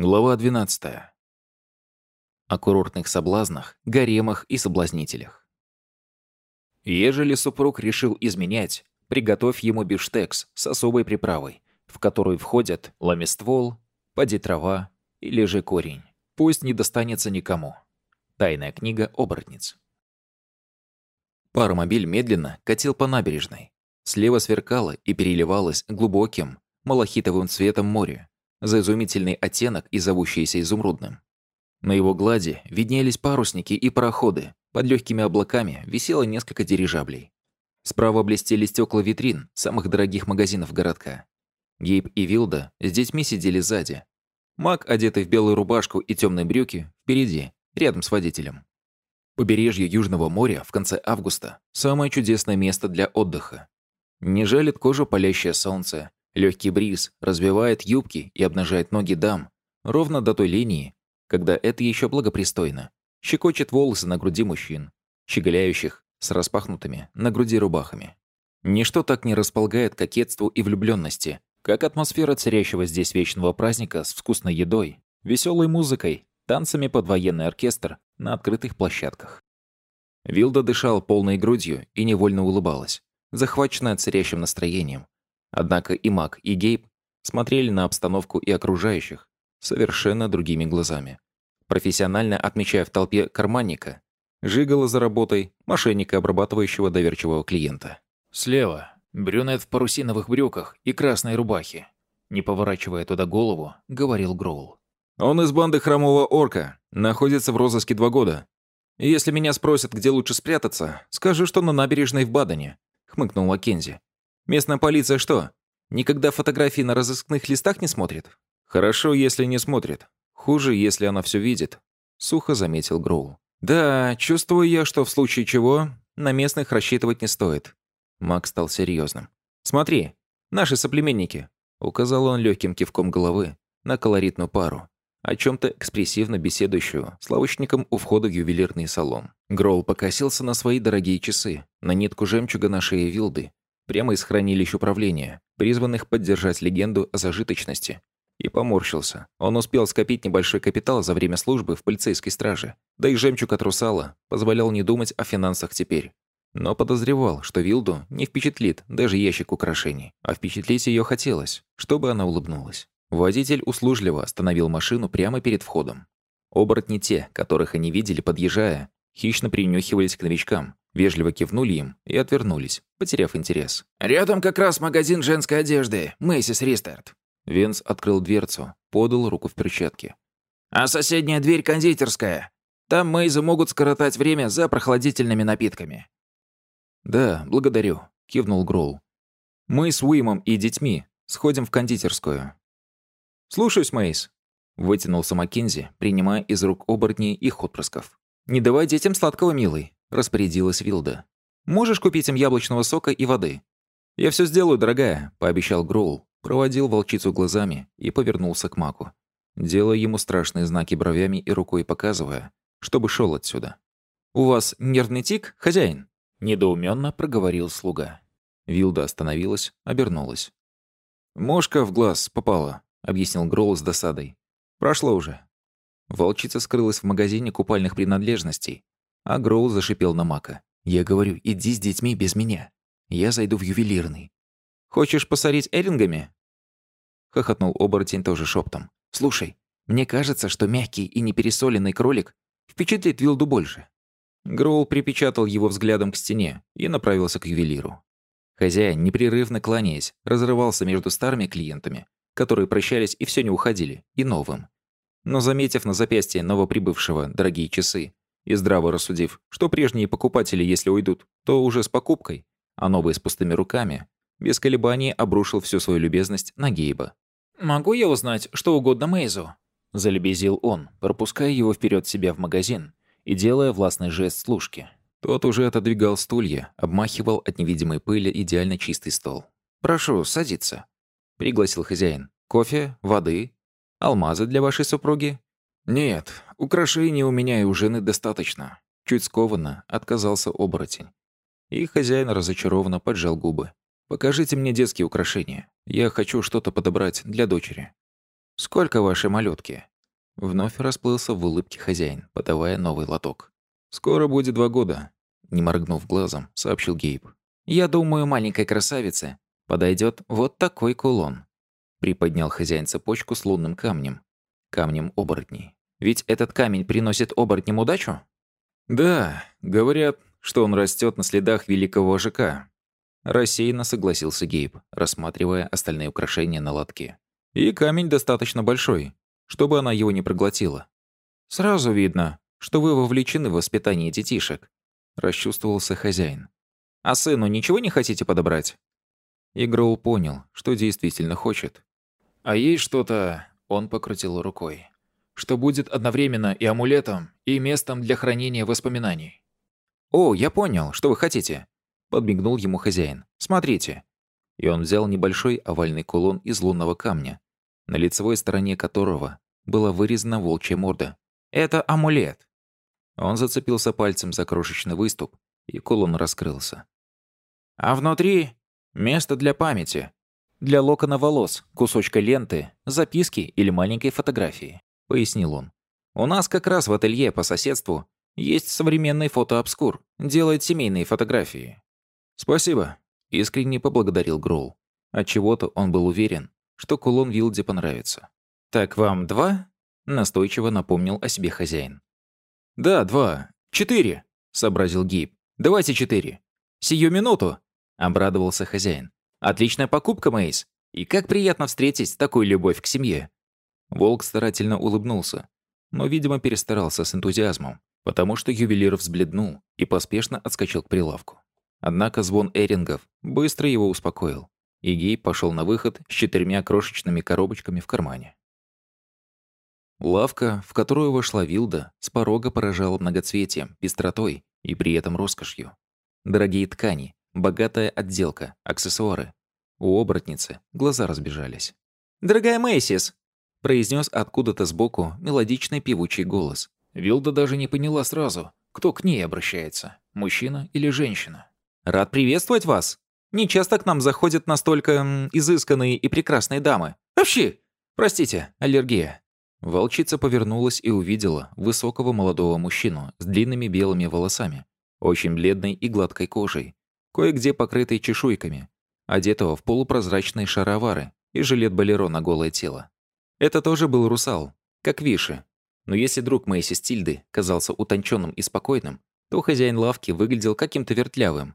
Глава 12. О курортных соблазнах, гаремах и соблазнителях. Ежели супруг решил изменять, приготовь ему бифштекс с особой приправой, в которую входят ламествол, поди трава или же корень. Пусть не достанется никому. Тайная книга оборотниц. Паромобиль медленно катил по набережной. Слева сверкало и переливалось глубоким, малахитовым цветом море, за изумительный оттенок и зовущийся изумрудным. На его глади виднелись парусники и пароходы, под легкими облаками висело несколько дирижаблей. Справа блестели стекла витрин самых дорогих магазинов городка. Гейб и Вилда с детьми сидели сзади. Мак, одетый в белую рубашку и темные брюки, впереди, рядом с водителем. Побережье Южного моря в конце августа – самое чудесное место для отдыха. Не жалит кожу палящее солнце, Легкий бриз развивает юбки и обнажает ноги дам, ровно до той линии, когда это еще благопристойно. Щекочет волосы на груди мужчин, щеголяющих с распахнутыми на груди рубахами. Ничто так не располагает кокетству и влюбленности, как атмосфера царящего здесь вечного праздника с вкусной едой, веселой музыкой, танцами под военный оркестр на открытых площадках. Вилда дышал полной грудью и невольно улыбалась, захваченная царящим настроением, Однако и Мак, и Гейб смотрели на обстановку и окружающих совершенно другими глазами. Профессионально отмечая в толпе карманника, жигала за работой мошенника, обрабатывающего доверчивого клиента. Слева – брюнет в парусиновых брюках и красной рубахе. Не поворачивая туда голову, говорил Гроул. «Он из банды Хромого Орка, находится в розыске два года. Если меня спросят, где лучше спрятаться, скажу, что на набережной в Бадене», — хмыкнул Маккензи. Местная полиция что, никогда фотографии на разыскных листах не смотрит? Хорошо, если не смотрит. Хуже, если она все видит. Сухо заметил Гроул. Да, чувствую я, что в случае чего на местных рассчитывать не стоит. Макс стал серьезным. Смотри, наши соплеменники. Указал он легким кивком головы на колоритную пару, о чем-то экспрессивно беседующую с лавочником у входа в ювелирный салон. Гроул покосился на свои дорогие часы, на нитку жемчуга на шее Вилды прямо из хранилищ управления, призванных поддержать легенду о зажиточности. И поморщился. Он успел скопить небольшой капитал за время службы в полицейской страже. Да и жемчуг от русала позволял не думать о финансах теперь. Но подозревал, что Вилду не впечатлит даже ящик украшений. А впечатлить ее хотелось, чтобы она улыбнулась. Водитель услужливо остановил машину прямо перед входом. Оборотни те, которых они видели, подъезжая, хищно принюхивались к новичкам, Вежливо кивнули им и отвернулись, потеряв интерес. «Рядом как раз магазин женской одежды, Мэйсис Ристарт». Венс открыл дверцу, подал руку в перчатке. «А соседняя дверь кондитерская. Там Мэйзы могут скоротать время за прохладительными напитками». «Да, благодарю», — кивнул Гроул. «Мы с Уимом и детьми сходим в кондитерскую». «Слушаюсь, Мэйс», — вытянулся Маккензи, принимая из рук оборотней их отпрысков. «Не давай детям сладкого, милый. — распорядилась Вилда. «Можешь купить им яблочного сока и воды?» «Я все сделаю, дорогая», — пообещал Гроул, проводил волчицу глазами и повернулся к Маку, делая ему страшные знаки бровями и рукой показывая, чтобы шел отсюда. «У вас нервный тик, хозяин?» — недоуменно проговорил слуга. Вилда остановилась, обернулась. «Мошка в глаз попала», — объяснил Гроул с досадой. «Прошло уже». Волчица скрылась в магазине купальных принадлежностей, а Гроул зашипел на Мака. «Я говорю, иди с детьми без меня. Я зайду в ювелирный». «Хочешь посорить эрингами?» Хохотнул оборотень тоже шептом. «Слушай, мне кажется, что мягкий и непересоленный кролик впечатлит Вилду больше». Гроул припечатал его взглядом к стене и направился к ювелиру. Хозяин, непрерывно кланяясь, разрывался между старыми клиентами, которые прощались и все не уходили, и новым. Но заметив на запястье новоприбывшего дорогие часы, и здраво рассудив, что прежние покупатели, если уйдут, то уже с покупкой, а новые с пустыми руками, без колебаний обрушил всю свою любезность на Гейба. «Могу я узнать что угодно Мейзу?» – залебезил он, пропуская его вперед себя в магазин и делая властный жест служки. Тот уже отодвигал стулья, обмахивал от невидимой пыли идеально чистый стол. «Прошу, садиться», — пригласил хозяин. «Кофе? Воды? Алмазы для вашей супруги? «Нет, украшений у меня и у жены достаточно», — чуть скованно отказался оборотень. И хозяин разочарованно поджал губы. «Покажите мне детские украшения. Я хочу что-то подобрать для дочери». «Сколько вашей малютки?» Вновь расплылся в улыбке хозяин, подавая новый лоток. «Скоро будет два года», — не моргнув глазом, сообщил Гейб. «Я думаю, маленькой красавице подойдет вот такой кулон». Приподнял хозяин цепочку с лунным камнем. Камнем оборотней. Ведь этот камень приносит оборотням удачу? Да, говорят, что он растет на следах великого вожака. Рассеянно согласился Гейб, рассматривая остальные украшения на лотке. И камень достаточно большой, чтобы она его не проглотила. Сразу видно, что вы вовлечены в воспитание детишек, расчувствовался хозяин. А сыну ничего не хотите подобрать? Игроу понял, что действительно хочет. А есть что-то, он покрутил рукой, что будет одновременно и амулетом, и местом для хранения воспоминаний. «О, я понял, что вы хотите», — подмигнул ему хозяин. «Смотрите». И он взял небольшой овальный кулон из лунного камня, на лицевой стороне которого была вырезана волчья морда. «Это амулет». Он зацепился пальцем за крошечный выступ, и кулон раскрылся. «А внутри место для памяти. Для локона волос, кусочка ленты, записки или маленькой фотографии», — пояснил он. «У нас как раз в ателье по соседству есть современный фотообскур, делает семейные фотографии». «Спасибо», — искренне поблагодарил Гроул. Отчего-то он был уверен, что кулон Вилде понравится. «Так вам два?» — настойчиво напомнил о себе хозяин. «Да, два. Четыре», — сообразил Гейб. «Давайте четыре». «Сию минуту», — обрадовался хозяин. «Отличная покупка, Мейс. И как приятно встретить такую любовь к семье». Волк старательно улыбнулся, но, видимо, перестарался с энтузиазмом, потому что ювелир взбледнул и поспешно отскочил к прилавку. Однако звон эрингов быстро его успокоил, и Гей пошел на выход с четырьмя крошечными коробочками в кармане. Лавка, в которую вошла Вилда, с порога поражала многоцветием, пестротой и при этом роскошью. Дорогие ткани, богатая отделка, аксессуары. У оборотницы глаза разбежались. «Дорогая Мэйсис!» – произнес откуда-то сбоку мелодичный певучий голос. Вилда даже не поняла сразу, кто к ней обращается, мужчина или женщина. «Рад приветствовать вас! Не часто к нам заходят настолько м, изысканные и прекрасные дамы. Вообще! Простите, аллергия!» Волчица повернулась и увидела высокого молодого мужчину с длинными белыми волосами, очень бледной и гладкой кожей, кое-где покрытой чешуйками, одетого в полупрозрачные шаровары и жилет-балеро на голое тело. Это тоже был русал, как Виши. Но если друг Мэйси Стильды казался утонченным и спокойным, то хозяин лавки выглядел каким-то вертлявым.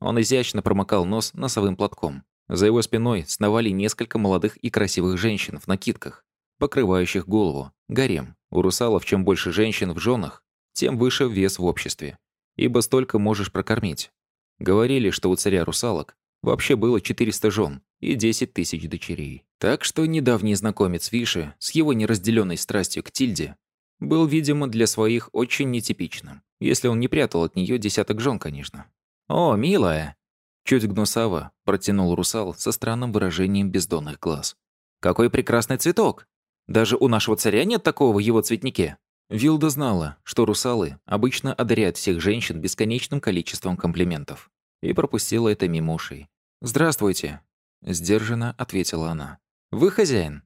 Он изящно промокал нос носовым платком. За его спиной сновали несколько молодых и красивых женщин в накидках, покрывающих голову, гарем. У русалов чем больше женщин в женах, тем выше вес в обществе, ибо столько можешь прокормить. Говорили, что у царя русалок вообще было 400 жен и 10 тысяч дочерей. Так что недавний знакомец Виши с его неразделенной страстью к Тильде был, видимо, для своих очень нетипичным, если он не прятал от нее десяток жен, конечно. «О, милая!» Чуть гнусаво протянул русал со странным выражением бездонных глаз. «Какой прекрасный цветок! Даже у нашего царя нет такого в его цветнике. Вилда знала, что русалы обычно одаряют всех женщин бесконечным количеством комплиментов. И пропустила это мимо ушей. «Здравствуйте», — сдержанно ответила она. «Вы хозяин?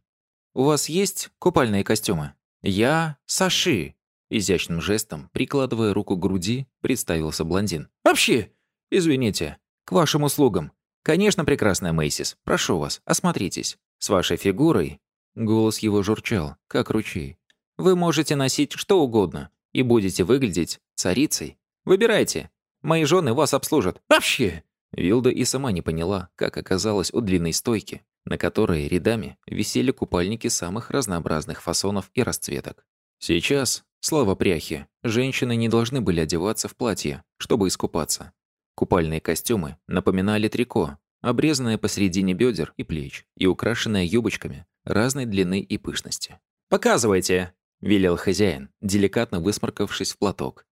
У вас есть купальные костюмы?» «Я Саши», — изящным жестом, прикладывая руку к груди, представился блондин. «Вообще! Извините. К вашим услугам. Конечно, прекрасная Мейсис. Прошу вас, осмотритесь. С вашей фигурой Голос его журчал, как ручей. «Вы можете носить что угодно и будете выглядеть царицей. Выбирайте. Мои жены вас обслужат. Вообще!» Вилда и сама не поняла, как оказалась у длинной стойки, на которой рядами висели купальники самых разнообразных фасонов и расцветок. Сейчас, слава пряхе, женщины не должны были одеваться в платье, чтобы искупаться. Купальные костюмы напоминали трико, обрезанное посередине бедер и плеч и украшенное юбочками разной длины и пышности. «Показывайте!» – велел хозяин, деликатно высморкавшись в платок.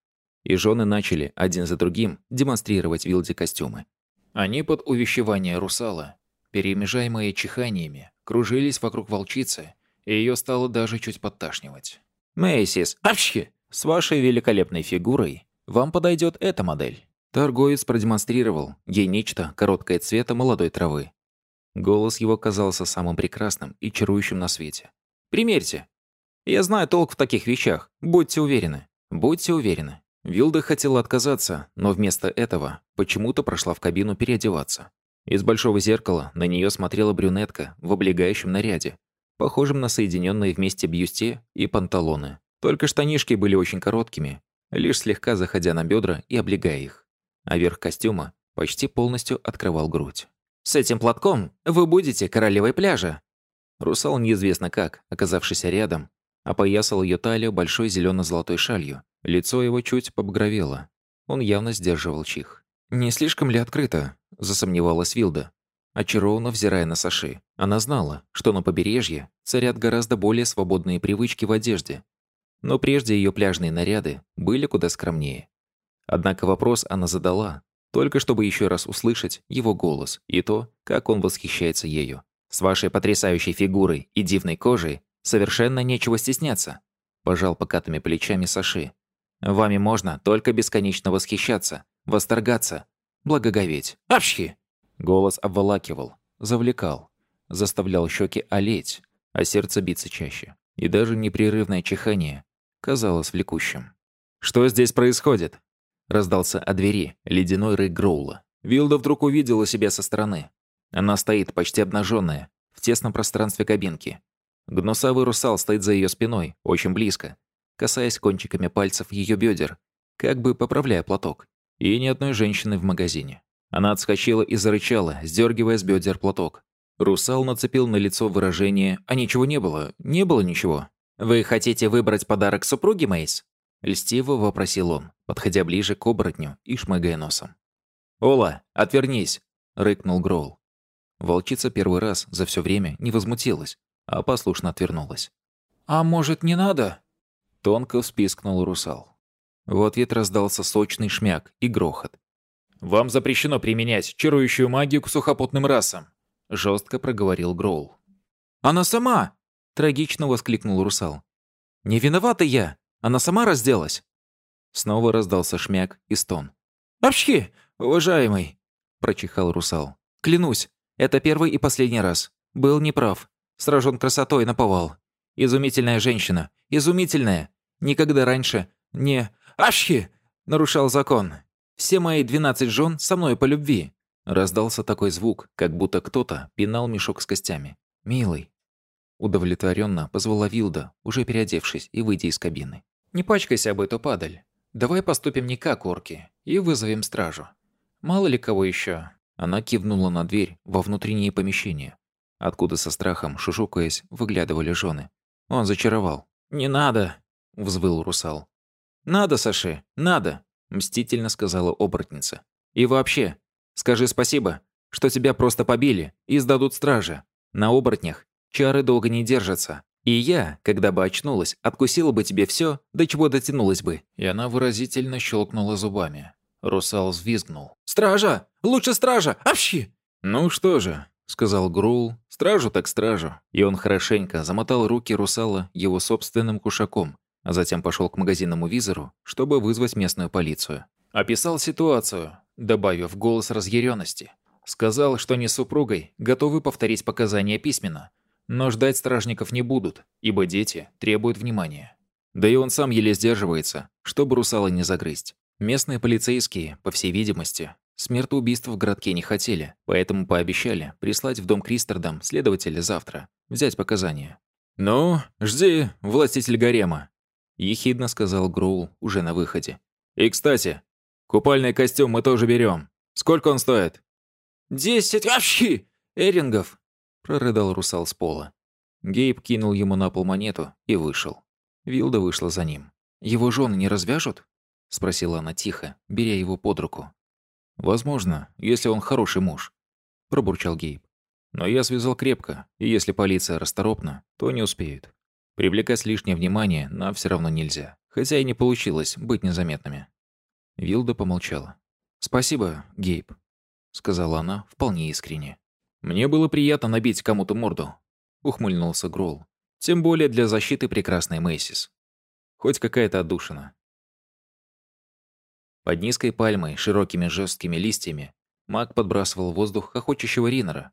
И жены начали один за другим демонстрировать Вилде костюмы. Они под увещевание русала, перемежаемые чиханиями, кружились вокруг волчицы, и ее стало даже чуть подташнивать. «Мэйсис, апчхи! С вашей великолепной фигурой вам подойдет эта модель». Торговец продемонстрировал ей нечто короткое цвета молодой травы, Голос его казался самым прекрасным и чарующим на свете. Примерьте. Я знаю толк в таких вещах. Будьте уверены. Будьте уверены. Вилда хотела отказаться, но вместо этого почему-то прошла в кабину переодеваться. Из большого зеркала на нее смотрела брюнетка в облегающем наряде, похожем на соединенные вместе бьюсте и панталоны. Только штанишки были очень короткими, лишь слегка заходя на бедра и облегая их. А верх костюма почти полностью открывал грудь. «С этим платком вы будете королевой пляжа!» Русал неизвестно как, оказавшись рядом, опоясал ее талию большой зелено золотой шалью. Лицо его чуть побагровело. Он явно сдерживал чих. «Не слишком ли открыто?» – засомневалась Вилда. Очарованно взирая на Саши, она знала, что на побережье царят гораздо более свободные привычки в одежде. Но прежде ее пляжные наряды были куда скромнее. Однако вопрос она задала, только чтобы еще раз услышать его голос и то, как он восхищается ею. «С вашей потрясающей фигурой и дивной кожей совершенно нечего стесняться», пожал покатыми плечами Саши. «Вами можно только бесконечно восхищаться, восторгаться, благоговеть. Апшхи!» Голос обволакивал, завлекал, заставлял щеки олеть, а сердце биться чаще. И даже непрерывное чихание казалось влекущим. «Что здесь происходит?» Раздался от двери ледяной рык Гроула. Вилда вдруг увидела себя со стороны. Она стоит почти обнаженная, в тесном пространстве кабинки. Гнусавый русал стоит за ее спиной, очень близко, касаясь кончиками пальцев ее бедер, как бы поправляя платок. И ни одной женщины в магазине. Она отскочила и зарычала, сдергивая с бедер платок. Русал нацепил на лицо выражение «А ничего не было, не было ничего». «Вы хотите выбрать подарок супруге, Мейс?» Льстиво вопросил он, подходя ближе к оборотню и шмыгая носом. «Ола, отвернись!» — рыкнул Гроул. Волчица первый раз за все время не возмутилась, а послушно отвернулась. «А может, не надо?» Тонко вспискнул русал. В ответ раздался сочный шмяк и грохот. «Вам запрещено применять чарующую магию к сухопутным расам», — жестко проговорил Гроул. «Она сама!» — трагично воскликнул русал. «Не виновата я! Она сама разделась!» Снова раздался шмяк и стон. «Общи, уважаемый!» — прочихал русал. «Клянусь, это первый и последний раз. Был неправ. Сражен красотой наповал. Изумительная женщина. Изумительная. Никогда раньше не... Ашхи! Нарушал закон. Все мои двенадцать жен со мной по любви». Раздался такой звук, как будто кто-то пинал мешок с костями. «Милый». Удовлетворенно позвала Вилда, уже переодевшись и выйдя из кабины. «Не пачкайся об эту падаль. Давай поступим не как орки и вызовем стражу. Мало ли кого еще. Она кивнула на дверь во внутреннее помещение, откуда со страхом, шушукаясь, выглядывали жены. Он зачаровал. «Не надо!» — взвыл русал. «Надо, Саши, надо!» — мстительно сказала оборотница. «И вообще, скажи спасибо, что тебя просто побили и сдадут стражи. На оборотнях чары долго не держатся. И я, когда бы очнулась, откусила бы тебе все, до чего дотянулась бы». И она выразительно щелкнула зубами. Русал взвизгнул. «Стража! Лучше стража! Общи!» «Ну что же», — сказал Грул, — «стражу так стражу». И он хорошенько замотал руки русала его собственным кушаком, а затем пошел к магазинному визору, чтобы вызвать местную полицию. Описал ситуацию, добавив голос разъяренности. Сказал, что не с супругой, готовы повторить показания письменно, но ждать стражников не будут, ибо дети требуют внимания. Да и он сам еле сдерживается, чтобы русала не загрызть. Местные полицейские, по всей видимости, смертоубийств в городке не хотели, поэтому пообещали прислать в дом Кристердам следователя завтра, взять показания. «Ну, жди, властитель гарема», — ехидно сказал Гроул уже на выходе. «И, кстати, купальный костюм мы тоже берем. Сколько он стоит?» «Десять вообще эрингов», — прорыдал русал с пола. Гейб кинул ему на пол монету и вышел. Вилда вышла за ним. «Его жены не развяжут?» — спросила она тихо, беря его под руку. «Возможно, если он хороший муж», — пробурчал Гейб. «Но я связал крепко, и если полиция расторопна, то не успеют. Привлекать лишнее внимание нам все равно нельзя, хотя и не получилось быть незаметными». Вилда помолчала. «Спасибо, Гейб», — сказала она вполне искренне. «Мне было приятно набить кому-то морду», — ухмыльнулся Гролл. «Тем более для защиты прекрасной Мэйсис. Хоть какая-то отдушина. Под низкой пальмой, широкими жесткими листьями, маг подбрасывал воздух хохочущего Ринора.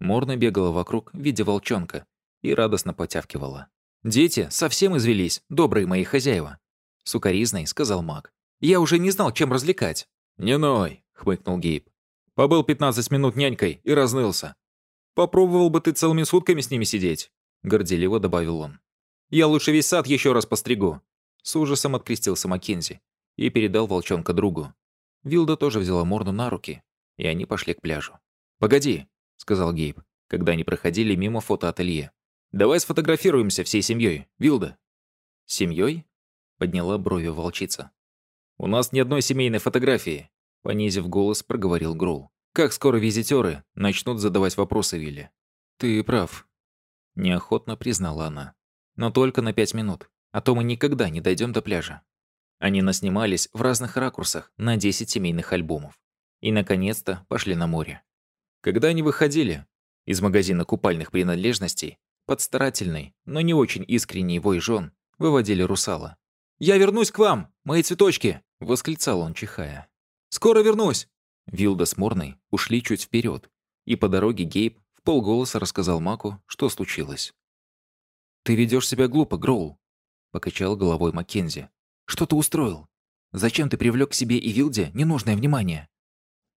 Морна бегала вокруг в виде волчонка и радостно потявкивала. «Дети совсем извелись, добрые мои хозяева», — сукоризной сказал маг. «Я уже не знал, чем развлекать». «Не ной», — хмыкнул Гейб. «Побыл 15 минут нянькой и разнылся. Попробовал бы ты целыми сутками с ними сидеть», — горделиво добавил он. «Я лучше весь сад еще раз постригу». С ужасом открестился Маккензи и передал волчонка другу. Вилда тоже взяла Морну на руки, и они пошли к пляжу. «Погоди», — сказал Гейб, когда они проходили мимо фотоателье. «Давай сфотографируемся всей семьей, Вилда». «Семьей?» — подняла брови волчица. «У нас ни одной семейной фотографии», — понизив голос, проговорил Гроул. «Как скоро визитеры начнут задавать вопросы Вилле?» «Ты прав», — неохотно признала она. «Но только на пять минут, а то мы никогда не дойдем до пляжа». Они наснимались в разных ракурсах на 10 семейных альбомов. И, наконец-то, пошли на море. Когда они выходили из магазина купальных принадлежностей, под старательный, но не очень искренний вой жен выводили русала. «Я вернусь к вам, мои цветочки!» — восклицал он, чихая. «Скоро вернусь!» Вилда с Морной ушли чуть вперед, и по дороге Гейб в полголоса рассказал Маку, что случилось. «Ты ведешь себя глупо, Гроул», — покачал головой Маккензи. «Что ты устроил? Зачем ты привлек к себе и Вилде ненужное внимание?»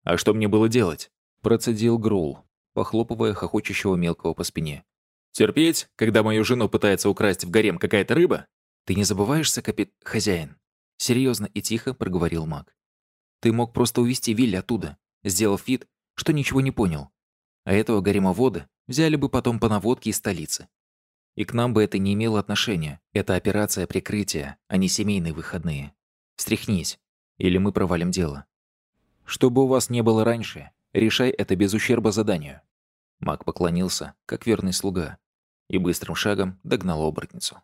«А что мне было делать?» — процедил Гроул, похлопывая хохочущего мелкого по спине. «Терпеть, когда мою жену пытается украсть в гарем какая-то рыба?» «Ты не забываешься, капит... хозяин?» Серьезно и тихо проговорил маг. «Ты мог просто увести Вилли оттуда, сделав вид, что ничего не понял. А этого гаремовода взяли бы потом по наводке из столицы. И к нам бы это не имело отношения. Это операция прикрытия, а не семейные выходные. Встряхнись, или мы провалим дело. Что бы у вас не было раньше, решай это без ущерба заданию». Маг поклонился, как верный слуга, и быстрым шагом догнал оборотницу.